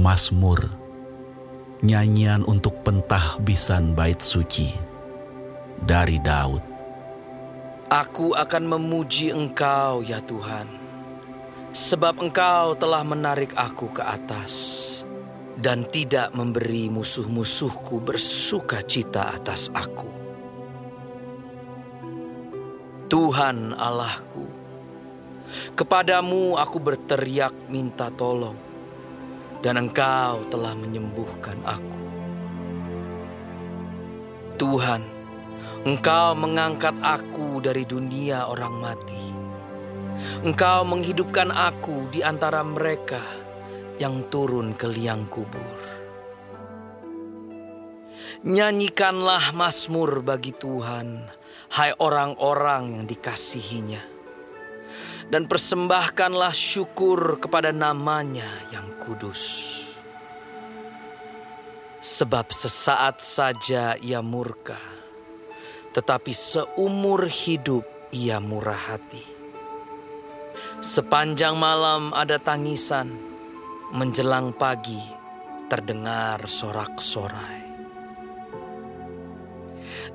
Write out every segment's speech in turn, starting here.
Mazmur Nyanyian untuk pentahbisan bait suci Dari Daud Aku akan memuji Engkau, ya Tuhan, sebab Engkau telah menarik aku ke atas dan tidak memberi musuh-musuhku bersuka cita atas aku. Tuhan Allahku, kepadamu aku berteriak minta tolong, dan Engkau telah menyembuhkan aku. Tuhan, Engkau mengangkat aku dari dunia orang mati. Engkau menghidupkan aku di antara mereka yang turun ke liang kubur. Nyanyikanlah Mazmur bagi Tuhan, hai orang-orang yang dikasihinya. Dan persembahkanlah syukur kepada namanya yang kudus. Sebab sesaat saja ia murka tetapi seumur hidup ia murah hati. Sepanjang malam ada tangisan, menjelang pagi terdengar sorak-sorai.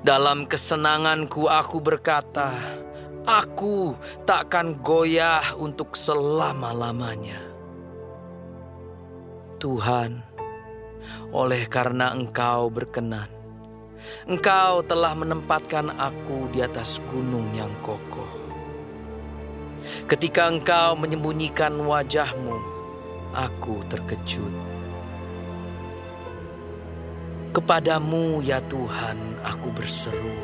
Dalam kesenanganku aku berkata, aku takkan goyah untuk selama-lamanya. Tuhan, oleh karena Engkau berkenan, Engkau telah menempatkan aku di atas gunung yang kokoh. Ketika engkau menyembunyikan wajahmu, aku terkejut. Kepadamu ya Tuhan aku berseru.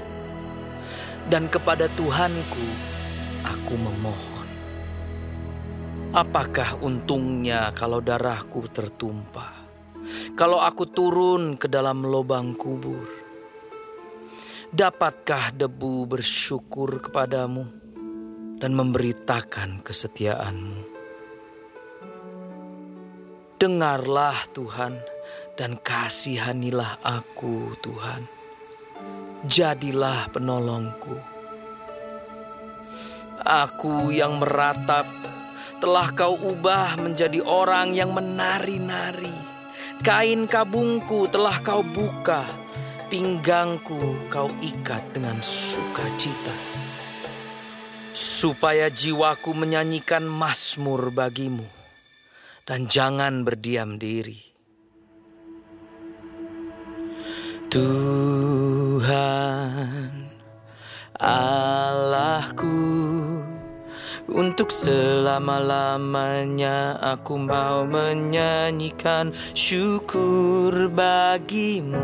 Dan kepada Tuhanku aku memohon. Apakah untungnya kalau darahku tertumpah? Kalau aku turun ke dalam lubang kubur? Dapatkah debu bersyukur kepadamu dan memberitakan kesetiaanmu? Dengarlah Tuhan dan kasihanilah aku Tuhan. Jadilah penolongku. Aku yang meratap telah kau ubah menjadi orang yang menari-nari. Kain kabungku telah kau buka pinggangku kau ikat dengan sukacita. Supaya jiwaku menyanyikan mazmur bagimu dan jangan berdiam diri. Tuhan untuk selama-lamanya aku mau menyanyikan syukur bagimu